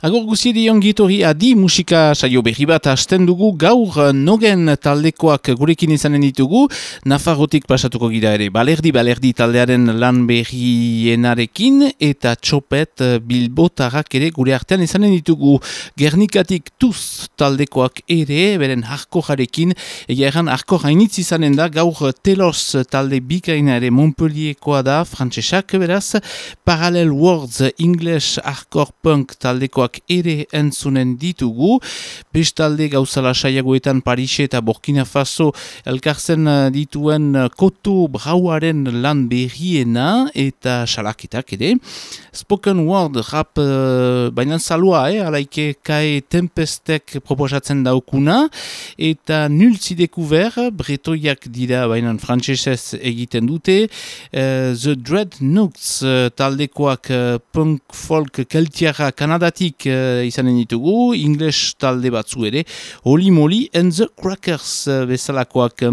Agor guziri ongitori adi musika saio berri bat hasten dugu gaur nogen taldekoak gurekin izanen ditugu. Nafarrotik pasatuko gira ere balerdi balerdi taldearen lan berrienarekin eta txopet bilbotarrak ere gure artean izanen ditugu. Gernikatik tuz taldekoak ere beren harko jarekin egia erran harko jainitz izanen da. Gaur telos talde bikaina ere Montpellierekoa da frantsesak beraz. Parallel Words English Hardcore Punk taldekoak ere entzunen ditugu. Bestalde gauzala saiagoetan Parise eta Burkina Faso elkartzen eh, dituen eh, koto brauaren lan berriena eta salaketak ere. Spoken word rap uh, baina salua, eh, alaike kae tempestek proposatzen daukuna eta nultzi dekuver bretoiak dira baina frantsesez egiten dute. The Dread Nooks taldekoak punk folk keltiara kanadatik uh, izanen ditugu, English talde batzu ere, Holy Moly and the Crackers uh, bezalakoak.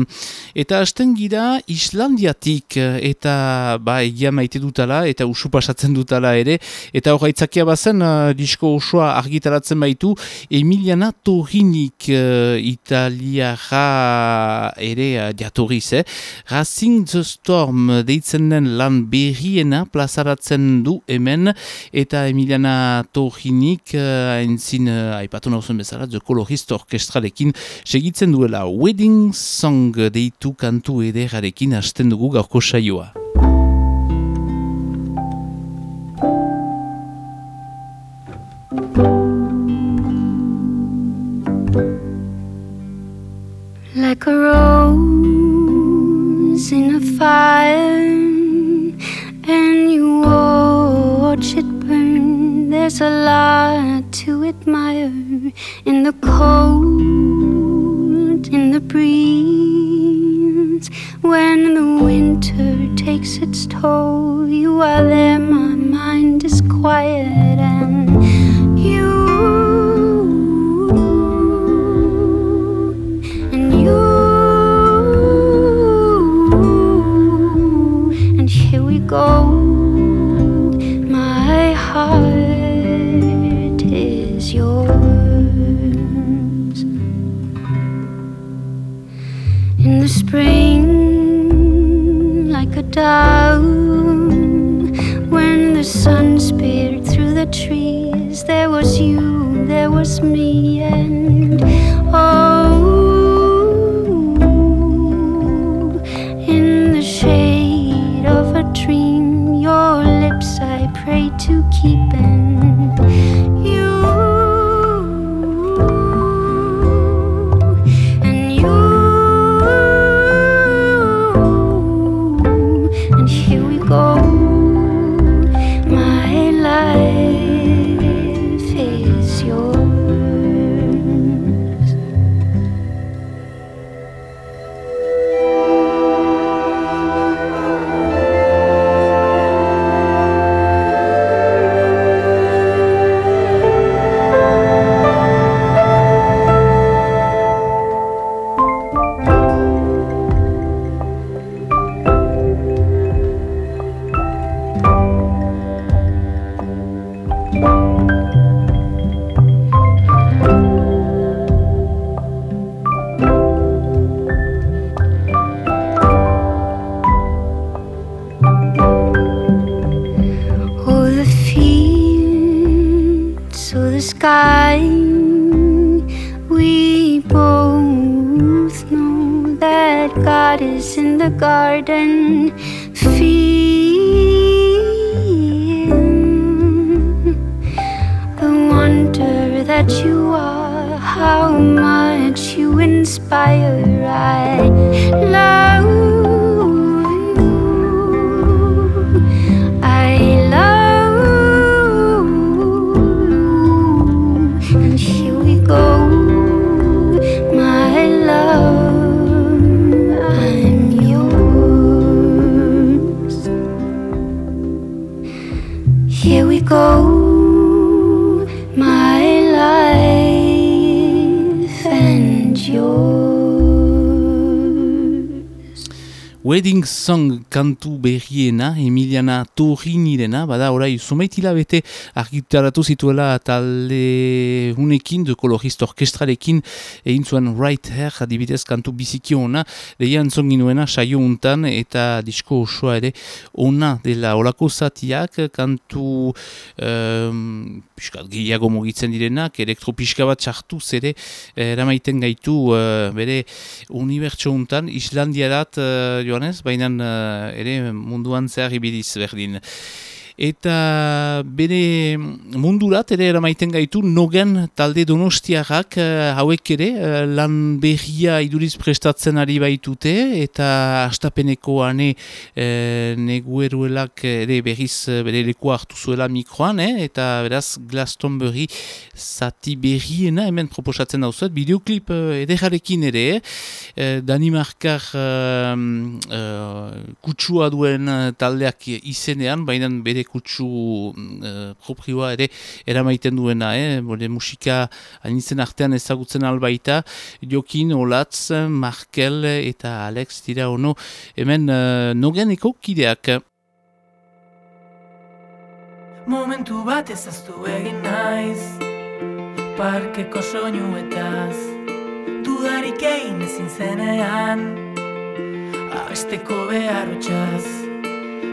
Eta hasten gira Islandiatik, uh, eta ba, egia maite dutala, eta usu pasatzen dutala ere, eta hor haitzakia bazen, uh, disko osoa argitaratzen baitu, Emiliana Torinik uh, italiara ere uh, diatoriz, eh? Racing the Storm deitzen den lan berriena plazaratzen du hemen, eta Emiliana Torinik nik hain zin haipatu nauzun bezala The Colorist Orkestralekin segitzen duela Wedding Song deitu kantu ederarekin hasten dugu gaurko saioa. Like a rose in a fire And you watch it burn There's a lot to admire in the cold, in the breeze. When the winter takes its toll, you are there, my mind is quiet, go. My heart is yours. In the spring, like a dove, when the sun speared through the trees, there was you, there was me, and oh, tout berriena, Emiliana Torrinirena, bada orai zumeitila bete argitaratu zituela talde unekin, de kolorist orkestrarekin, egin zuen Right Hair, adibidez kantu biziki ona, lehian zonginuena saio untan, eta disko osoa ere ona dela. Olako zatiak, kantu um, piskat gehiago mugitzen direnak, elektropiska bat txartu zere, eramaiten gaitu uh, bere unibertso untan, Islandiarat uh, joanez, baina uh, ere munduan zehar ibidiz berdin. Eta bere mundurat ere eramaiten gaitu nogen talde donostiarrak uh, hauek ere uh, lan berria iduriz prestatzen ari baitute eta astapeneko ane uh, negueruelak ere berriz bere leku hartu zuela mikroan eta beraz Glastonbury zati berriena hemen proposatzen dauzuet bideoklip uh, ederarekin ere uh, Danimarkar uh, uh, kutsua duen taldeak izenean baina bere kutsu uh, proprioa ere eramaiten duena, eh? Bode, musika anitzen artean ezagutzen albaita, Jokin, Olatz, Markel eta Alex dira ono, hemen uh, nogeneko kideak. Momentu bat ezaztu egin naiz Parkeko soinuetaz Dudarik egin ezin zenean Abesteko behar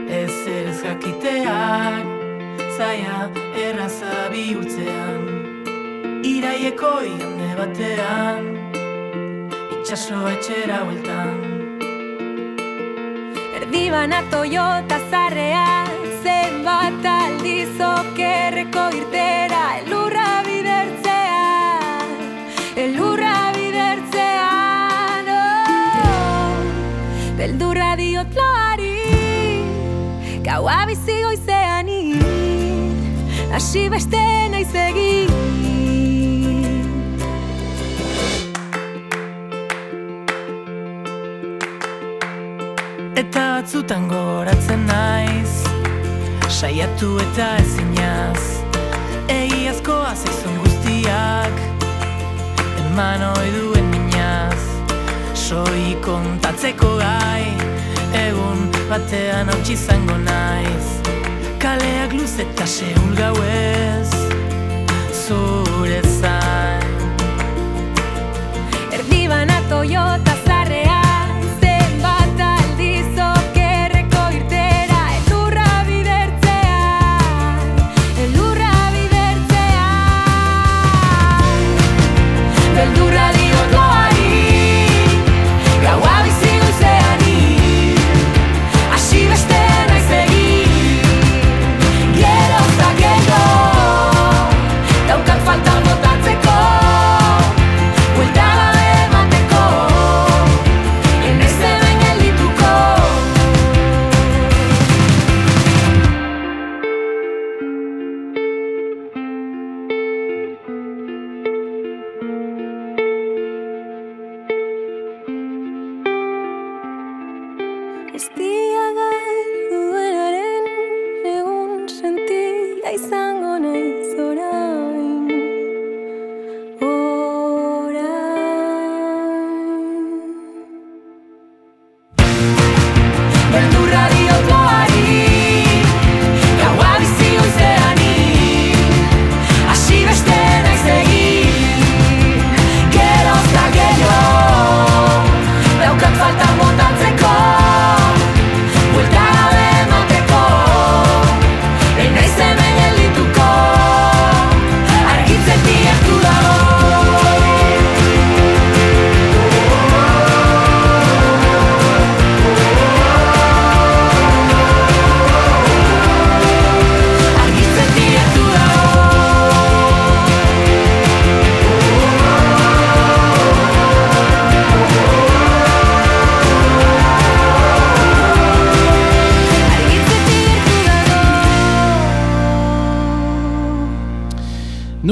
ez ez jakiteak zaia erraza bihurtzean. Iraieko iande batean itxaso etxera hueltan Erdi bana toyota zarrea zenbat aldiz okerreko irtera Gaua bizi goizean Asi beste nahi egin. Eta batzutan goratzen naiz Saiatu eta ezinaz batean hau txizango naiz. Kaleak luz eta seul gauez Zure zain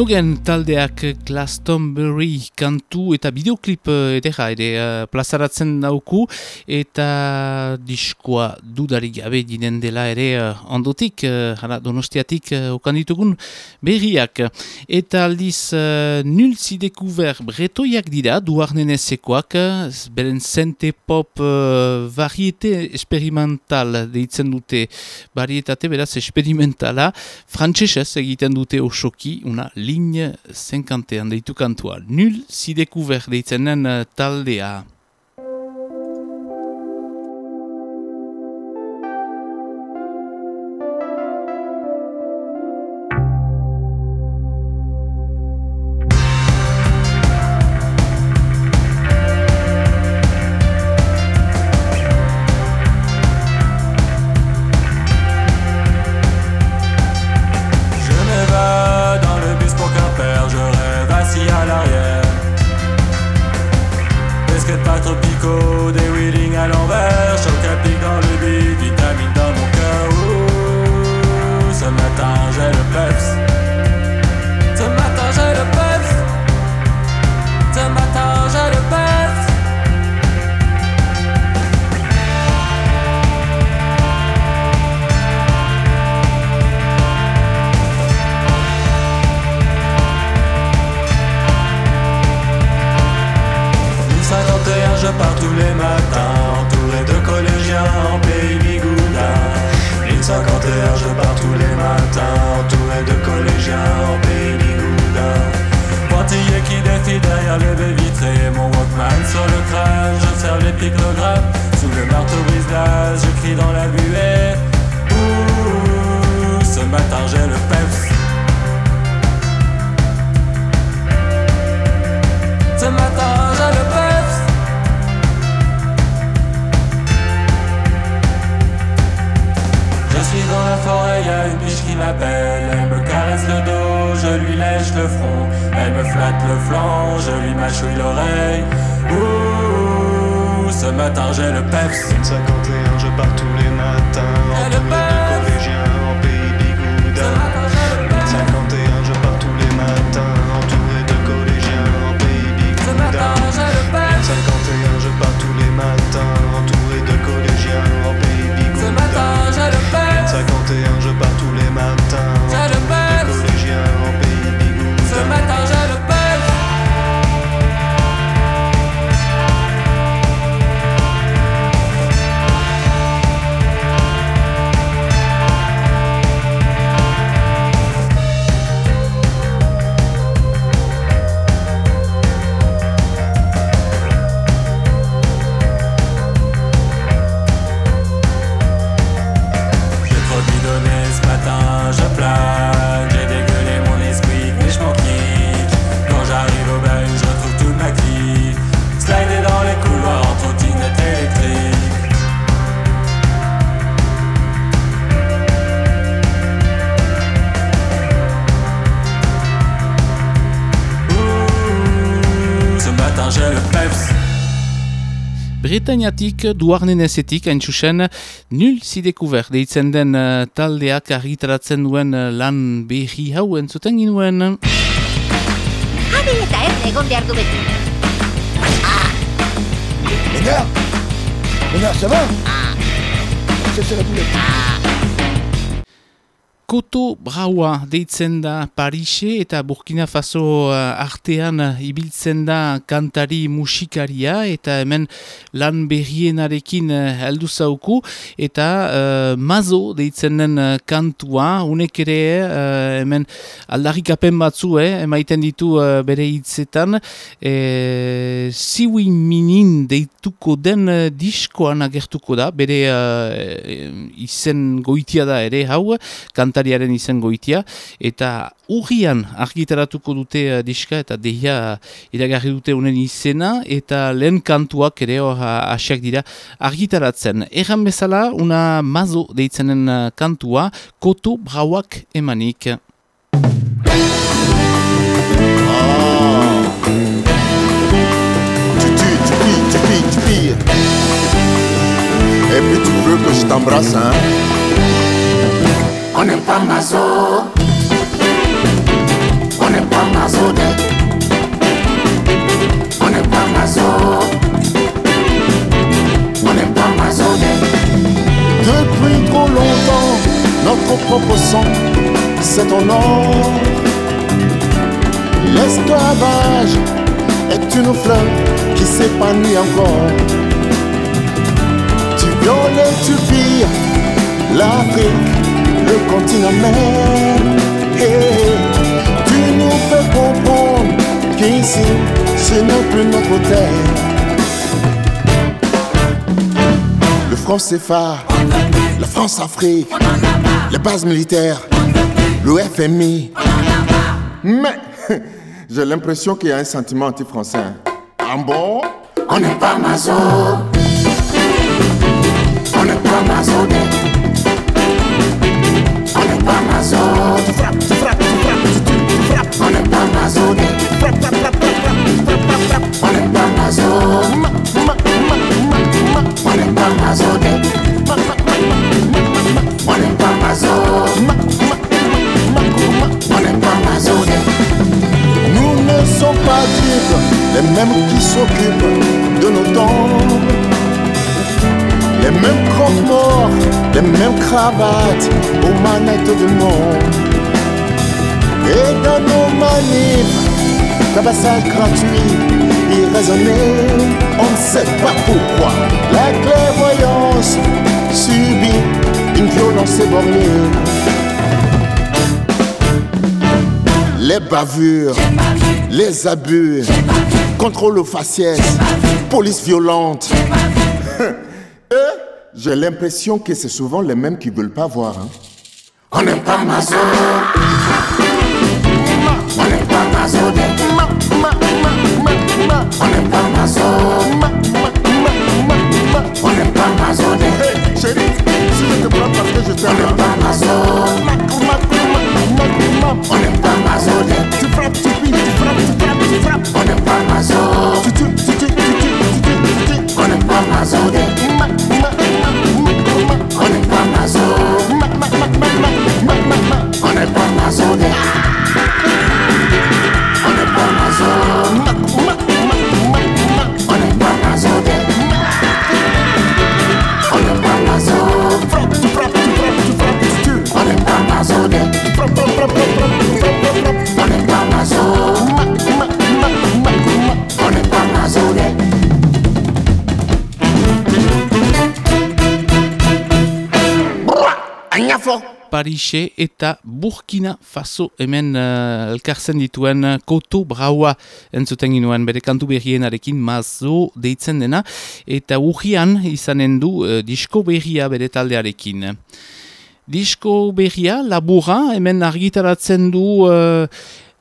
Nugen taldeak Glastonbury kantu eta bideoklip eh, edera ere uh, plazaratzen dauku eta diskoa dudarik gabe dinen dela ere uh, ondotik, uh, donostiatik uh, okan ditugun berriak. Eta aldiz uh, nul zidekuver bretoiak dira duarnenezekoak, beren zente pop uh, variete experimental deitzen dute varietate beraz experimentala, frantzesez egiten dute osoki, una ligne 51 deitu kantua. Nul si découvert deitzenen uh, taldea. part tous les matins, entouré de collégiens en pays Bigoudin. L'île 51, je pars tous les matins, entouré de collégiens en pays Bigoudin. Pointillé qui défie derrière le baie vitré, mon Walkman sur le crâne, j'observe les pictogrammes. Sous le marteau brise je crie dans la buée. Ouh, ce matin j'ai le peps. Ce matin j'ai le peps. Je suis dans la forêt, y a une biche qui m'appelle. Elle me caresse le dos, je lui lèche le front. Elle me flatte le flanc, je lui mâchouille l'oreille. Ouh, ce matin j'ai le peps. 51, je pars tous les matins. En le de collégien, en pays bigoudin. 51, je pars tous les matins. Entouré de collégiens, en pays bigoudin. 51, je pars tous les matins. Bretañatik, duarnenezetik, hain txusen, nul zidekuver deitzen den uh, taldeak argitaratzen duen uh, lan behi hau entzuten ginuen. Habe eta ez egon behar du beti. Ah! Ena! Ena, zaba? Ah! Zer Ah! Koto Braua deitzen da Parise eta Burkina Faso uh, artean ibiltzen da kantari musikaria eta hemen lan berrienarekin uh, heldu zauku eta uh, mazo deitzen den kantua. Unek ere hemen aldarrikapen batzu eh, emaiten ditu bere hitzetan. E, ziui minin deituko den diskoan agertuko da. Bere izen goitia da ere hau. Kantari kantariaren izango itia, eta urrian argitaratuko dute uh, diska eta deia iragarri dute unen izena, eta lehen kantuak ere hor uh, asiak dira argitaratzen. Erran bezala, una mazo deitzenen uh, kantua, koto brauak emanik. Et puis tu veux que je t'embrasse, hein On n'est pas maso. On n'est pas maso On n'est pas maso. On n'est pas maso Depuis trop longtemps, notre propre sang, c'est ton nom. L'esclavage est une fleur qui s'épanouit encore. Tu violes, tu pires l'Afrique le continent même. Et tu nous fais comprendre qu'ici, ce n'est plus notre terre. Le franc CFA, la France-Afrique, les bases militaires, le FMI. Mais j'ai l'impression qu'il y a un sentiment anti-français. Ah bon? On n'est pas mazo. On n'est pas mazo. On n'est pas. On pas. On pas. Nous ne sommes pas les mêmes qui s'occupent de nos tombes. Les mêmes croque-morts, les mêmes cravates aux manettes du monde. Et dans nos manifs, tabassage gratuit, irraisonné, on ne sait pas pourquoi. La clairvoyance subit une violence éborgnée. Les bavures, les abus, contrôle aux faciès, police violente. J'ai l'impression que c'est souvent les mêmes qui veulent pas voir. hein. On n'est pas. On Parise eta Burkina Faso hemen uh, elkartzen dituen uh, Koto Braua entzuten ginuen bere kantu berrienarekin mazo deitzen dena eta urrian izanen du uh, disko berria bere taldearekin. Disko berria, labura, hemen argitaratzen du uh,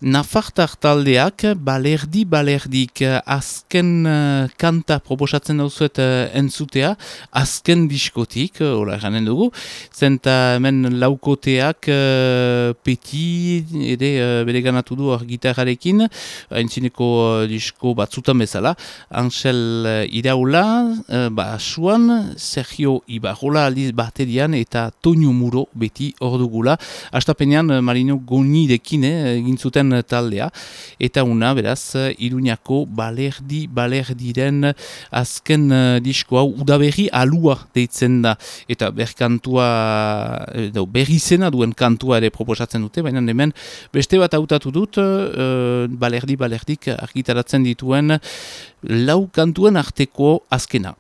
Nafartar taldeak balerdi balerdik uh, azken uh, kanta proposatzen dauzuet uh, entzutea, azken diskotik, uh, hola janen dugu, zenta hemen laukoteak uh, peti ere uh, bere ganatu du gitarrarekin, haintzineko uh, disko batzutan bezala, Ansel uh, Iraula, uh, basuan, Sergio Ibarrola aldiz baterian eta Toño Muro beti hor dugula. Astapenean uh, Marino Gonidekin eh, egin zuten taldea, eta una beraz uh, Iruñako balerdi balerdiren azken uh, disko hau udaberri alua deitzen da, eta berkantua, edo berri zena duen kantua ere proposatzen dute, baina hemen beste bat hautatu dut, uh, balerdi balerdik argitaratzen dituen lau kantuen arteko azkena.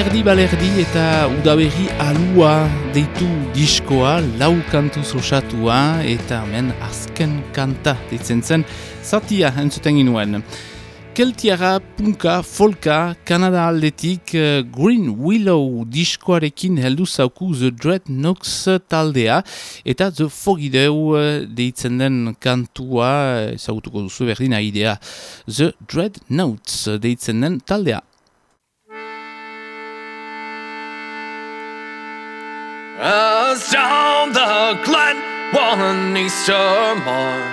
Balerdi, balerdi eta udaberri alua deitu diskoa, lau kantu osatua eta hemen azken kanta ditzen zen, zatia entzuten ginuen. Keltiara, punka, folka, Kanada aldetik uh, Green Willow diskoarekin heldu zauku The Dread Nox taldea eta The Fogideu uh, deitzen den kantua ezagutuko duzu berdina idea The Dread Notes deitzen den taldea. As down the glen one Easter morn.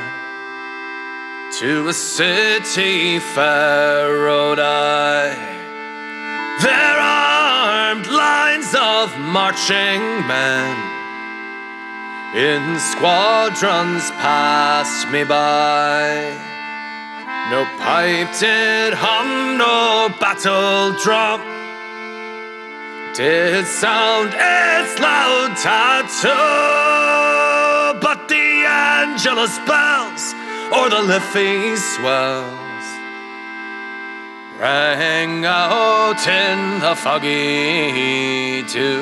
To a city fair rode I Their armed lines of marching men. In squadrons passed me by. No pipe did hum, no battle drum did sound its loud tattoo, but the Angelus bells or the Liffey swells rang out in the foggy dew.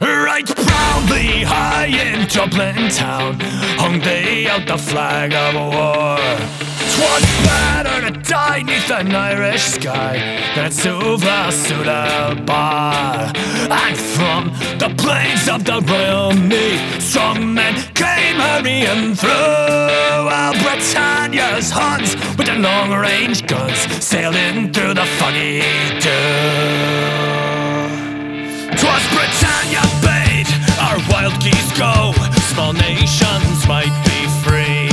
Right proudly high in Dublin town hung they out the flag of war. 'Twas better to die neath an Irish sky than Suvla Suda Bar. And from the plains of the Royal Mead, strong men came hurrying through. While Britannia's Huns with their long range guns sailed in through the foggy dew. Twas Britannia bade our wild geese go, small nations might be free.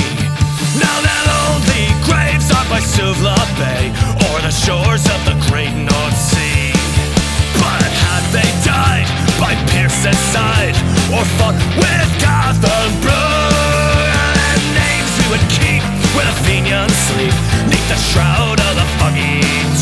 By Suvla Bay or the shores of the Great North Sea. But had they died by Pearson's side or fought with Gothenburg, and names we would keep with a Fenian sleep neath the shroud of the foggy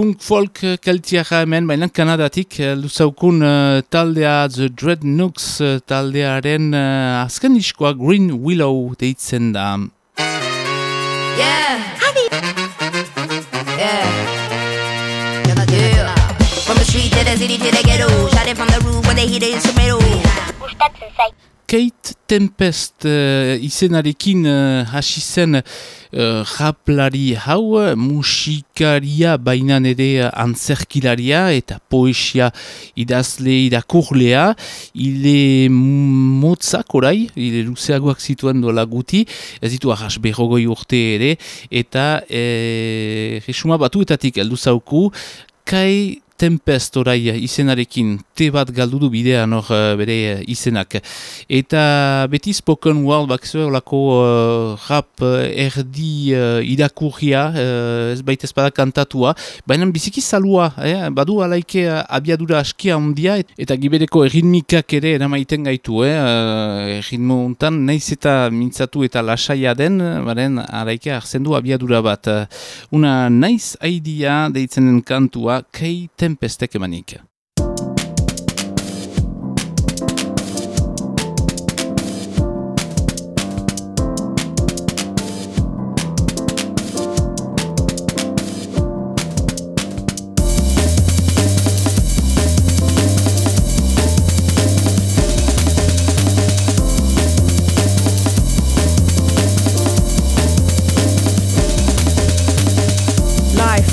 punk folk keltiara hemen, baina Kanadatik uh, luzaukun uh, taldea The Dreadnoughts uh, taldearen uh, azken diskoa Green Willow deitzen da. Yeah. Yeah. Yeah. From the street to the city to the ghetto. Shot it from the roof when they hit the instrumental. Kate Tempest uh, izenarekin uh, hasi zen uh, raplari hau, musikaria bainan ere antzerkilaria eta poesia idazle irakurlea, ile motzak orai, ile luzeagoak zituen dola guti, ez ditu ahas berrogoi urte ere, eta e, resuma batuetatik heldu zauku, Kai Tempest orai izenarekin, te bat galdu du bidean hor uh, bere uh, izenak. Eta beti spoken word bakzue olako uh, rap erdi uh, irakurria, uh, ez baita espada kantatua, baina biziki salua, eh? badu alaike abiadura askia ondia, eta gibereko erritmikak ere eramaiten gaitu, eh? erritmo untan, naiz eta mintzatu eta lasaia den, baren alaike arzen du abiadura bat. Una naiz idea deitzenen kantua, kei tempestek emanik.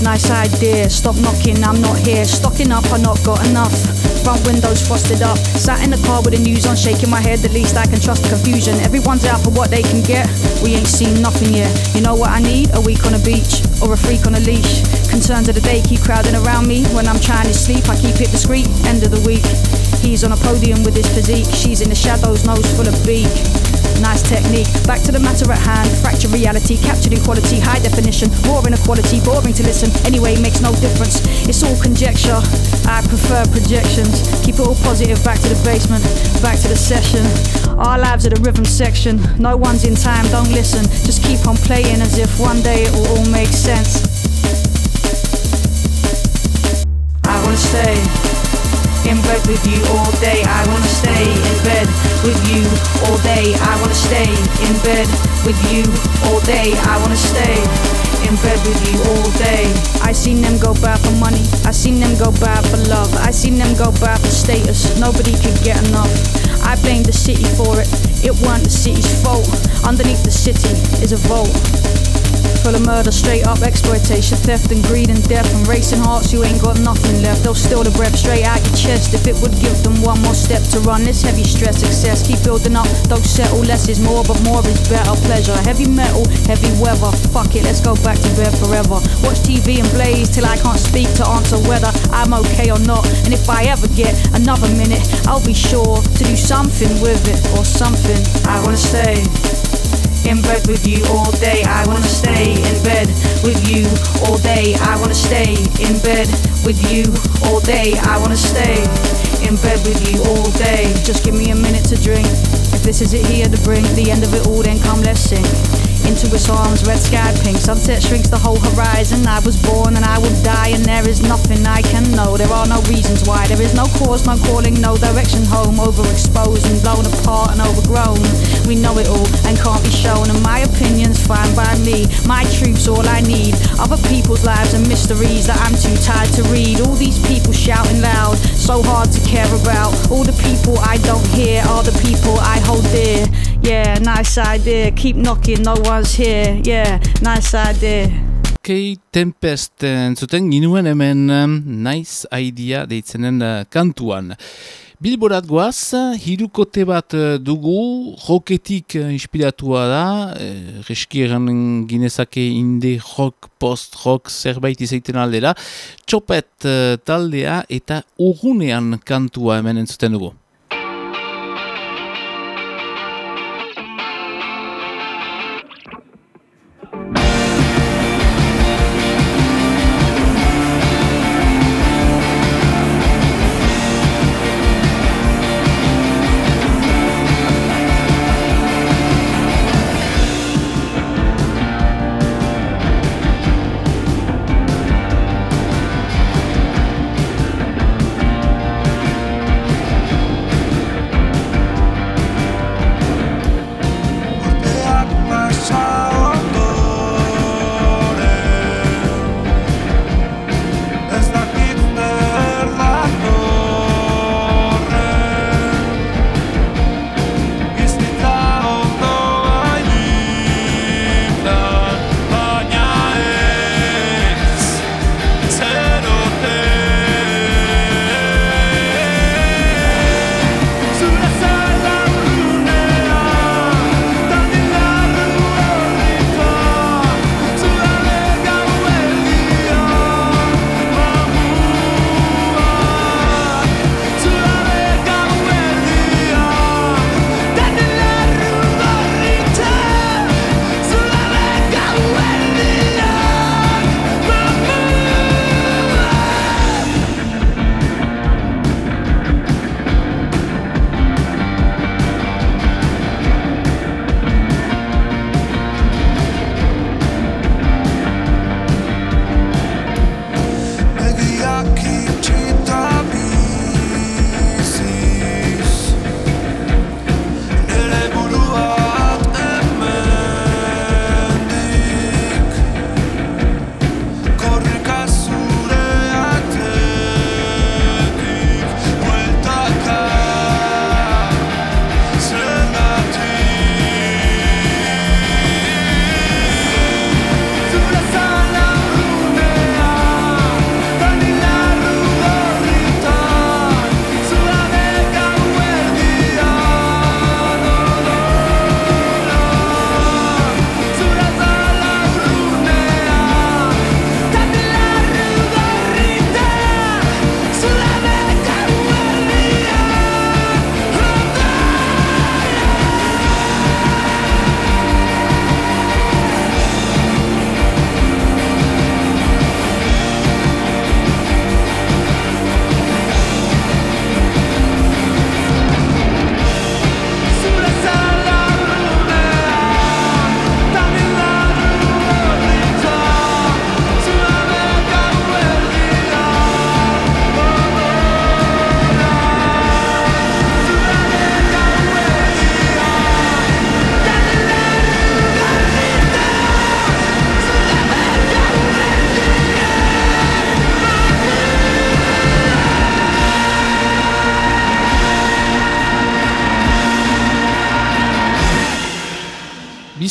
Nice idea. Stop knocking, I'm not here. Stocking up, I not got enough. Front windows frosted up. Sat in the car with the news on, shaking my head. The least I can trust the confusion. Everyone's out for what they can get. We ain't seen nothing yet. You know what I need? A week on a beach or a freak on a leash. Concerns of the day keep crowding around me. When I'm trying to sleep, I keep it discreet. End of the week. He's on a podium with his physique. She's in the shadows, nose full of beak. Nice technique. Back to the matter at hand. Fracture reality, captured in quality, high definition. Raw inequality, boring to listen. Anyway, makes no difference. It's all conjecture. I prefer projections. Keep it all positive. Back to the basement. Back to the session. Our lives are the rhythm section. No one's in time. Don't listen. Just keep on playing as if one day it will all make sense. I wanna stay in bed with you all day. I wanna stay in bed with you all day. I wanna stay in bed with you all day. I wanna stay in bed with you all day. I seen them go bad for money. I seen them go bad for love. I seen them go bad for status. Nobody could get enough. I blame the city for it. It weren't the city's fault. Underneath the city is a vault. Full of murder, straight up exploitation, theft and greed and death and racing hearts. You ain't got nothing left. They'll steal the breath straight out your chest if it would give them one more step to run this heavy stress. Excess, keep building up. Don't settle. Less is more, but more is better. Pleasure, heavy metal, heavy weather. Fuck it, let's go back to bed forever. Watch TV and blaze till I can't speak to answer whether I'm okay or not. And if I ever get another minute, I'll be sure to do something with it or something. I wanna stay in bed with you all day. I wanna stay in bed with you all day. I wanna stay in bed with you all day. I wanna stay in bed with you all day. Just give me a minute to drink. If this is it here to bring the end of it all, then come let's sing. Into its arms, red sky pink. Sunset shrinks the whole horizon. I was born and I will die, and there is nothing I can know. There are no reasons why. There is no cause, no calling, no direction home. Overexposed and blown apart and overgrown. We know it all and can't be shown. And my opinion's fine by me. My truth's all I need. Other people's lives and mysteries that I'm too tired to read. All these people shouting loud, so hard to care about. All the people I don't hear are the people I hold dear. Yeah, nice idea. Keep knocking, no one's here. Yeah, nice idea. Kei Tempest entzuten ginuen hemen um, nice idea deitzenen uh, kantuan. Bilborat goaz, hirukote bat uh, dugu, roketik uh, inspiratua da, uh, reskieran ginezake inde rock, post-rock zerbait izaiten aldera, txopet taldea eta urgunean kantua hemen entzuten dugu.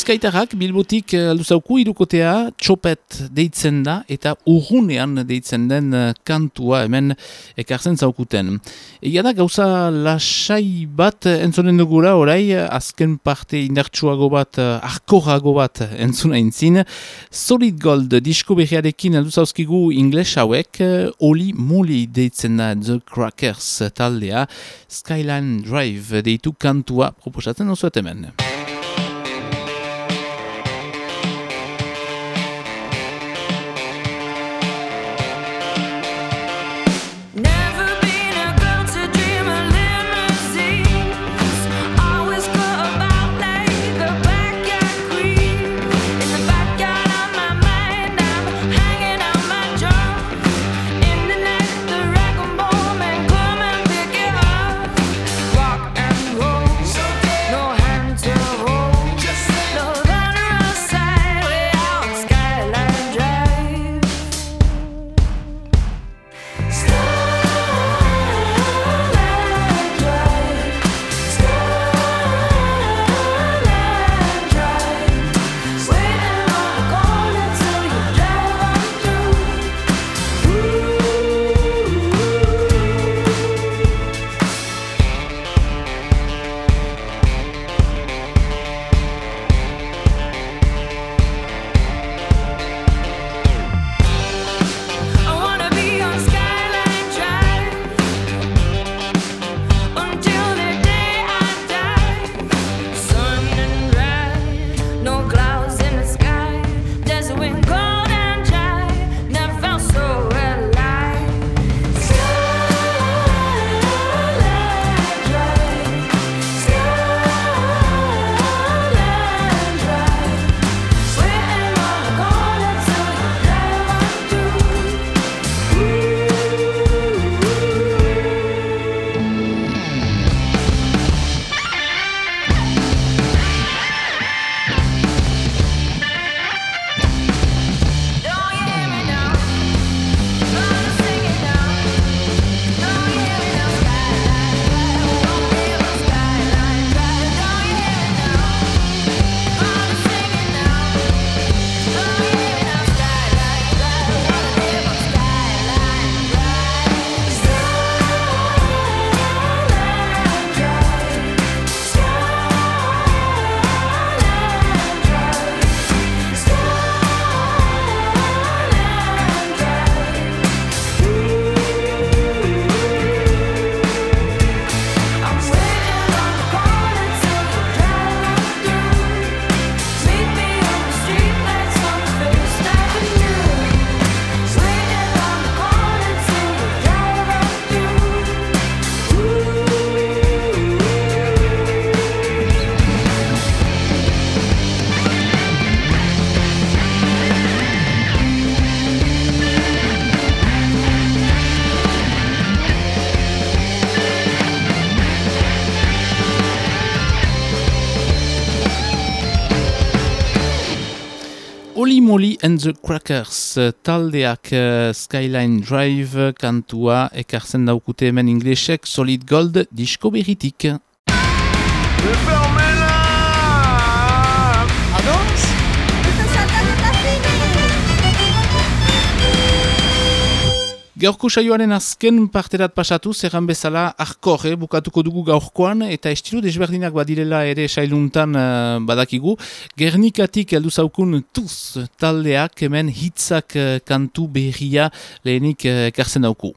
Bizkaitarrak bilbotik eh, luzauku irukotea txopet deitzen da eta urrunean deitzen den eh, kantua hemen ekartzen zaukuten. Egia da gauza lasai bat entzonen dugura orai azken parte indartsuago bat, eh, arkorago bat entzuna intzin. Solid Gold disko behiarekin luzauzkigu ingles hauek oli moli deitzen da The Crackers taldea Skyline Drive deitu kantua proposatzen osuet hemen. Molly and the Crackers taldeak uh, Skyline Drive kantua ekartzen daukute hemen inglesek Solid Gold disko berritik. Gaurko saioaren azken parterat pasatu, zerran bezala arkor, eh, bukatuko dugu gaurkoan, eta estilu desberdinak badirela ere sailuntan uh, badakigu. Gernikatik heldu zaukun tuz taldeak hemen hitzak uh, kantu berria lehenik uh, karzen dauku.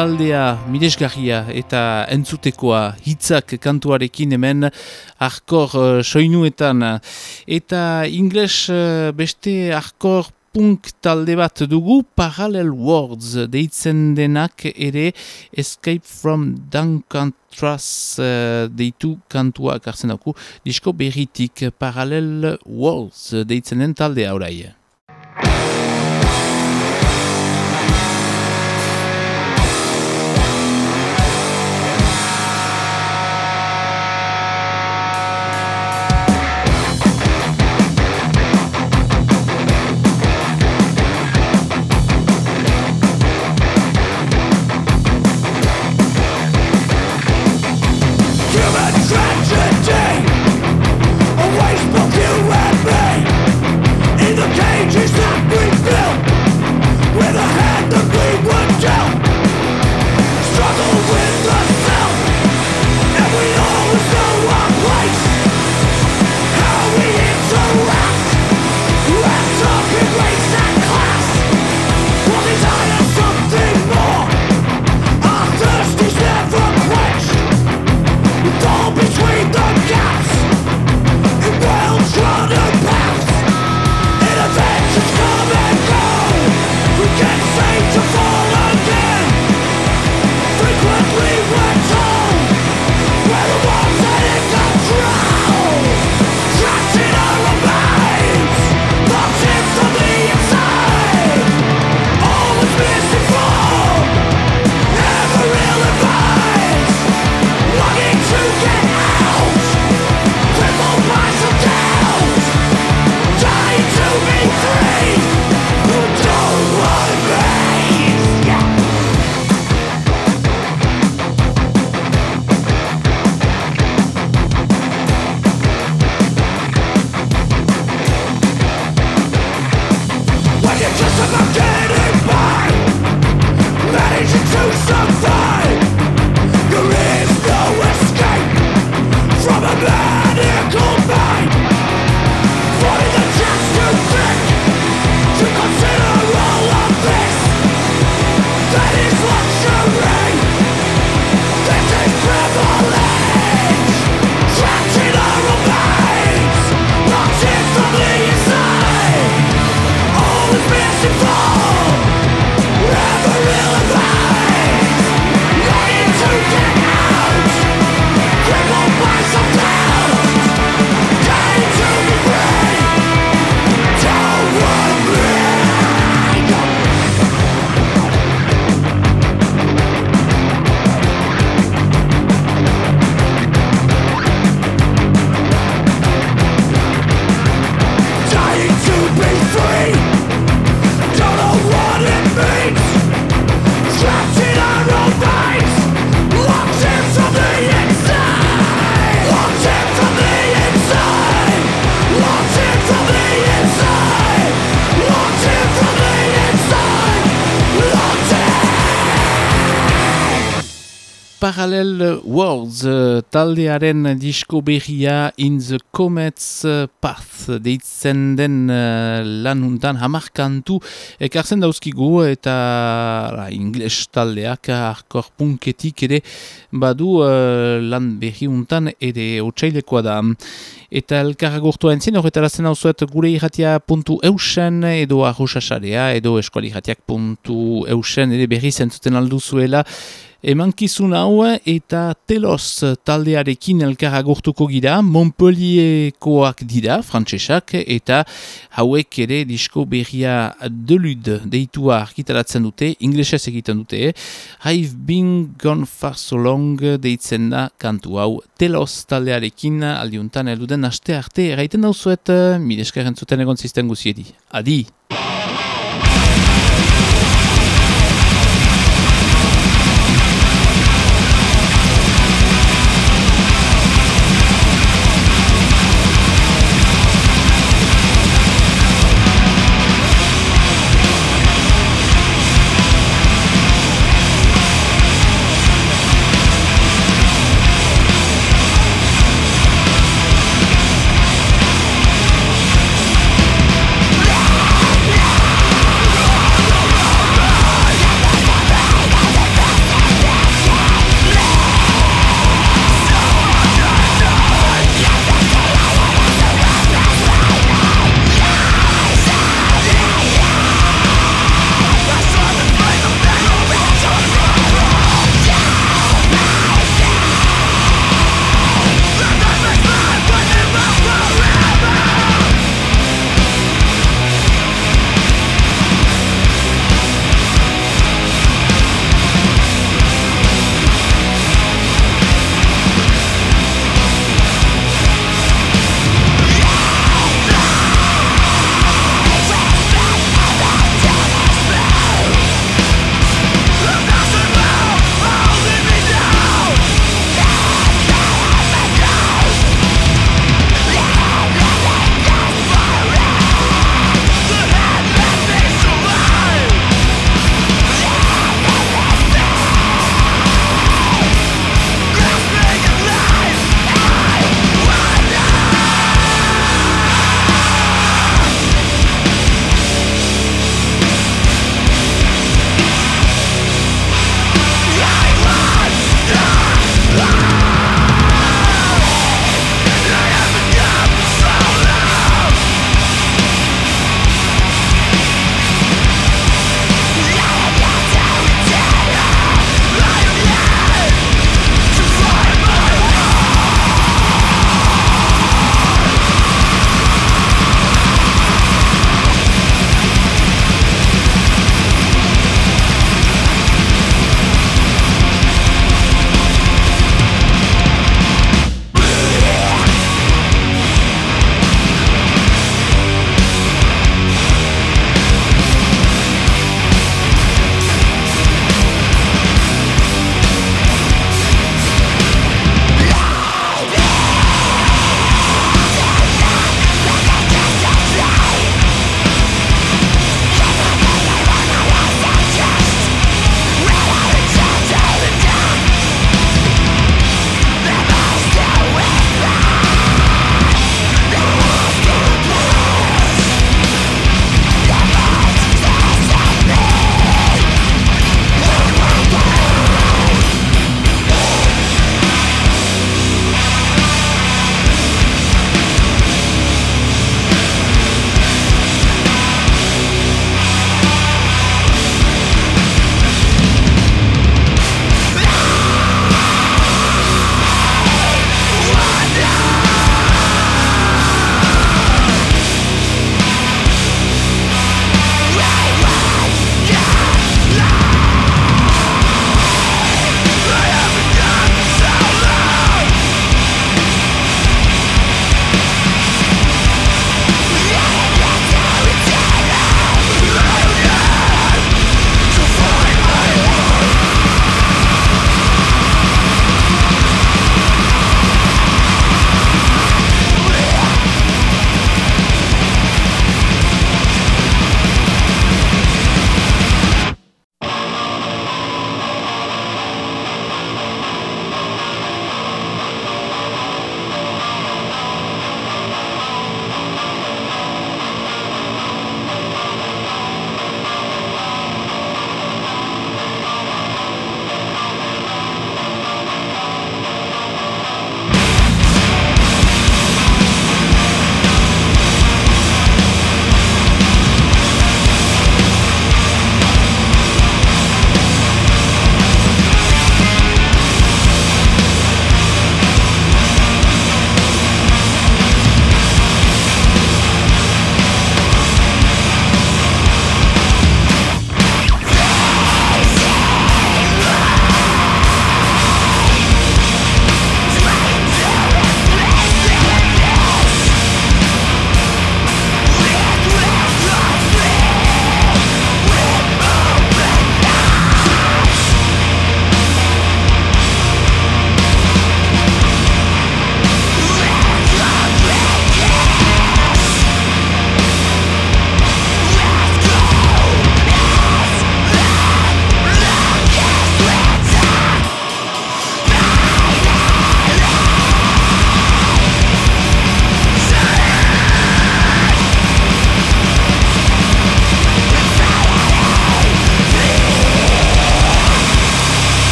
Taldea miresgarria eta entzutekoa hitzak kantuarekin hemen arkor uh, soinuetan eta ingles uh, beste arkor punk talde bat dugu Parallel Words deitzen denak ere Escape from Duncan Truss uh, deitu kantuak hartzen dugu disko berritik Parallel Words deitzen den taldea orai. Parallel Worlds uh, taldearen disko berria In the Comets uh, Path deitzen den uh, lanuntan hamarkantu ekartzen dauzkigu eta la, ingles taldeak arkor punketik ere badu uh, lan berri untan ere otxailekoa da. Eta elkarra gurtua entzien horretara zen hau gure irratia puntu eusen edo arrosasarea edo eskuali irratiak puntu eusen ere berri zentzuten alduzuela Emankizun hau eta telos taldearekin elkarra gortuko gira, Montpellierkoak dira, frantsesak, eta hauek ere disko berria delud deitua argitaratzen dute, inglesez egiten dute, I've been gone far so long deitzen da kantu hau telos taldearekin aldiuntan eluden aste arte, erraiten dauzuet, zuten egon zisten guziedi. Adi!